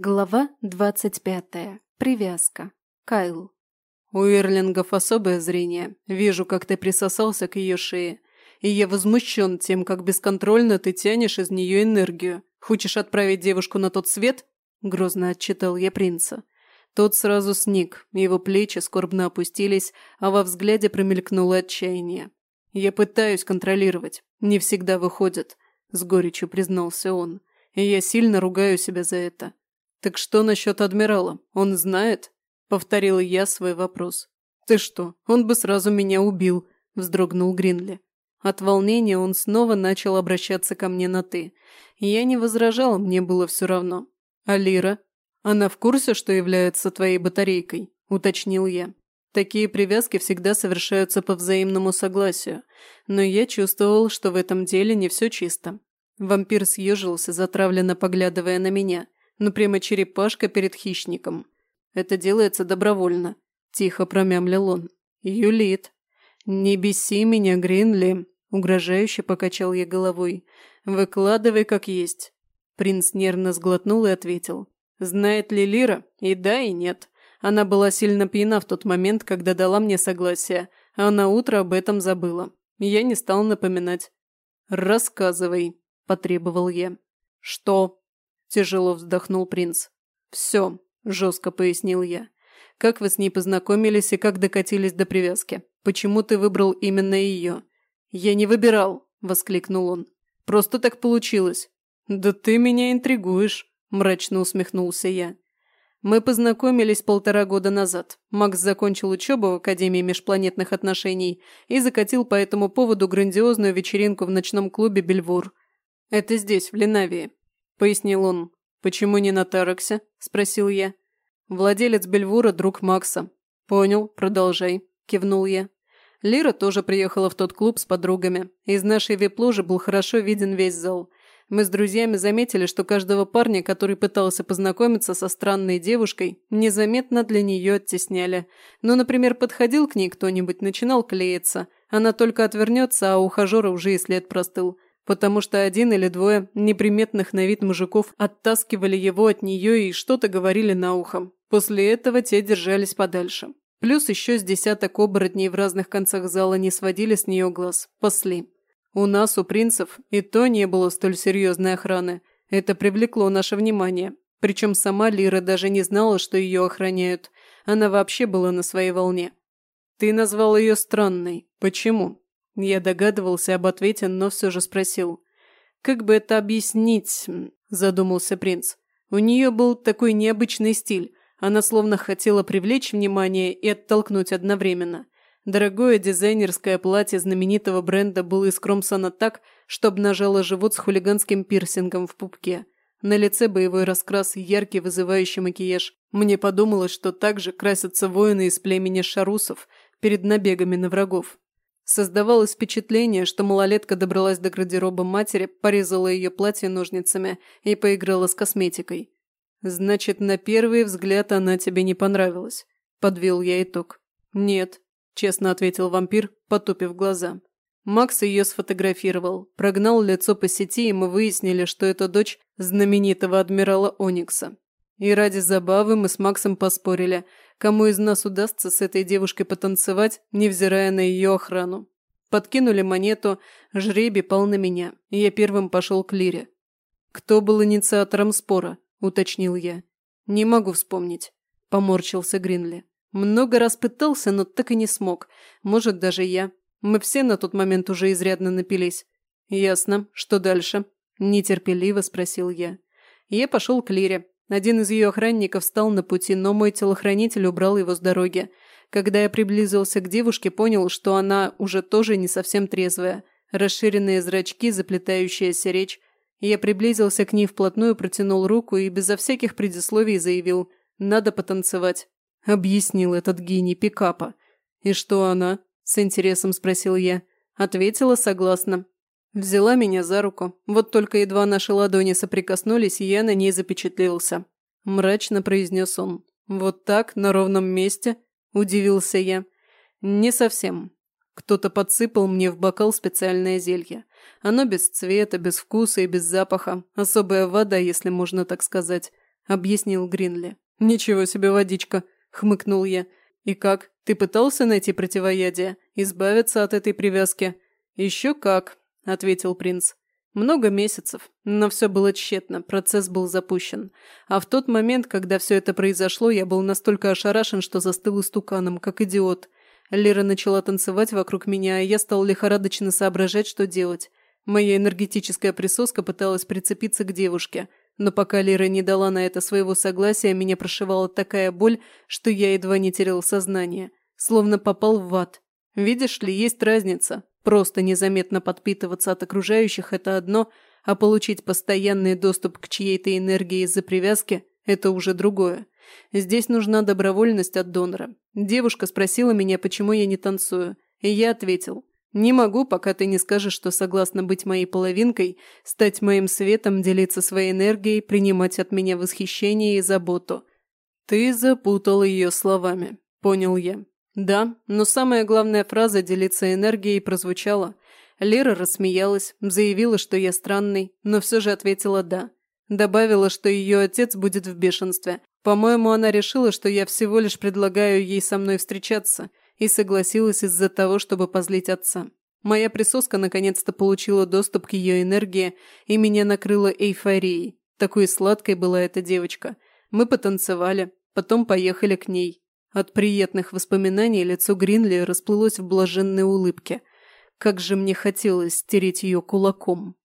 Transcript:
Глава двадцать пятая. Привязка. Кайл. У Эрлингов особое зрение. Вижу, как ты присосался к ее шее. И я возмущен тем, как бесконтрольно ты тянешь из нее энергию. Хочешь отправить девушку на тот свет? Грозно отчитал я принца. Тот сразу сник, его плечи скорбно опустились, а во взгляде промелькнуло отчаяние. «Я пытаюсь контролировать. Не всегда выходит», – с горечью признался он. «И я сильно ругаю себя за это. «Так что насчет адмирала? Он знает?» – повторила я свой вопрос. «Ты что, он бы сразу меня убил», – вздрогнул Гринли. От волнения он снова начал обращаться ко мне на «ты». Я не возражала, мне было все равно. «А Лира? Она в курсе, что является твоей батарейкой?» – уточнил я. Такие привязки всегда совершаются по взаимному согласию, но я чувствовал, что в этом деле не все чисто. Вампир съежился, затравленно поглядывая на меня – ну прямо черепашка перед хищником. Это делается добровольно», – тихо промямлил он. «Юлит». «Не беси меня, Гринли», – угрожающе покачал я головой. «Выкладывай как есть». Принц нервно сглотнул и ответил. «Знает ли Лира? И да, и нет. Она была сильно пьяна в тот момент, когда дала мне согласие, а на утро об этом забыла. Я не стал напоминать. «Рассказывай», – потребовал я. «Что?» Тяжело вздохнул принц. «Все», – жестко пояснил я. «Как вы с ней познакомились и как докатились до привязки? Почему ты выбрал именно ее?» «Я не выбирал», – воскликнул он. «Просто так получилось». «Да ты меня интригуешь», – мрачно усмехнулся я. Мы познакомились полтора года назад. Макс закончил учебу в Академии межпланетных отношений и закатил по этому поводу грандиозную вечеринку в ночном клубе «Бельвур». Это здесь, в Ленавии. – пояснил он. «Почему не на Тараксе?» – спросил я. «Владелец Бельвура – друг Макса». «Понял, продолжай», – кивнул я. Лира тоже приехала в тот клуб с подругами. Из нашей вип-ложи был хорошо виден весь зал. Мы с друзьями заметили, что каждого парня, который пытался познакомиться со странной девушкой, незаметно для нее оттесняли. Ну, например, подходил к ней кто-нибудь, начинал клеиться. Она только отвернется, а ухажера уже и след простыл потому что один или двое неприметных на вид мужиков оттаскивали его от нее и что-то говорили на ухо. После этого те держались подальше. Плюс еще с десяток оборотней в разных концах зала не сводили с нее глаз. Пасли. У нас, у принцев, и то не было столь серьезной охраны. Это привлекло наше внимание. Причем сама Лира даже не знала, что ее охраняют. Она вообще была на своей волне. «Ты назвал ее странной. Почему?» Я догадывался об ответе, но все же спросил. «Как бы это объяснить?» – задумался принц. У нее был такой необычный стиль. Она словно хотела привлечь внимание и оттолкнуть одновременно. Дорогое дизайнерское платье знаменитого бренда было искромсано так, что обнажало живот с хулиганским пирсингом в пупке. На лице боевой раскрас яркий вызывающий макияж. Мне подумалось, что так же красятся воины из племени шарусов перед набегами на врагов. Создавалось впечатление, что малолетка добралась до гардероба матери, порезала ее платье ножницами и поиграла с косметикой. «Значит, на первый взгляд она тебе не понравилась», – подвел я итог. «Нет», – честно ответил вампир, потупив глаза. Макс ее сфотографировал, прогнал лицо по сети, и мы выяснили, что это дочь знаменитого адмирала Оникса. И ради забавы мы с Максом поспорили, кому из нас удастся с этой девушкой потанцевать, невзирая на ее охрану. Подкинули монету, жребий пал на меня, и я первым пошел к Лире. «Кто был инициатором спора?» – уточнил я. «Не могу вспомнить», – поморщился Гринли. «Много раз пытался, но так и не смог. Может, даже я. Мы все на тот момент уже изрядно напились». «Ясно. Что дальше?» – нетерпеливо спросил я. Я пошел к Лире, один из ее охранников встал на пути, но мой телохранитель убрал его с дороги. Когда я приблизился к девушке, понял, что она уже тоже не совсем трезвая. Расширенные зрачки, заплетающаяся речь. Я приблизился к ней вплотную, протянул руку и безо всяких предисловий заявил «надо потанцевать». Объяснил этот гений пикапа. «И что она?» – с интересом спросил я. Ответила согласно. Взяла меня за руку. Вот только едва наши ладони соприкоснулись, я на ней запечатлелся. Мрачно произнес он. «Вот так, на ровном месте?» – удивился я. «Не совсем. Кто-то подсыпал мне в бокал специальное зелье. Оно без цвета, без вкуса и без запаха. Особая вода, если можно так сказать. объяснил Гринли. «Ничего себе водичка!» – хмыкнул я. «И как? Ты пытался найти противоядие? Избавиться от этой привязки?» «Еще как», – ответил принц. Много месяцев, но все было тщетно, процесс был запущен. А в тот момент, когда все это произошло, я был настолько ошарашен, что застыл истуканом, как идиот. Лера начала танцевать вокруг меня, а я стал лихорадочно соображать, что делать. Моя энергетическая присоска пыталась прицепиться к девушке, но пока Лера не дала на это своего согласия, меня прошивала такая боль, что я едва не терял сознание, словно попал в ад. Видишь ли, есть разница. Просто незаметно подпитываться от окружающих – это одно, а получить постоянный доступ к чьей-то энергии из-за привязки – это уже другое. Здесь нужна добровольность от донора. Девушка спросила меня, почему я не танцую, и я ответил – не могу, пока ты не скажешь, что согласна быть моей половинкой, стать моим светом, делиться своей энергией, принимать от меня восхищение и заботу. Ты запутал ее словами, понял я. Да, но самая главная фраза «делиться энергией» прозвучала. Лера рассмеялась, заявила, что я странный, но все же ответила «да». Добавила, что ее отец будет в бешенстве. По-моему, она решила, что я всего лишь предлагаю ей со мной встречаться, и согласилась из-за того, чтобы позлить отца. Моя присоска наконец-то получила доступ к ее энергии, и меня накрыла эйфорией. Такой сладкой была эта девочка. Мы потанцевали, потом поехали к ней. От приятных воспоминаний лицо Гринли расплылось в блаженной улыбке. Как же мне хотелось стереть ее кулаком.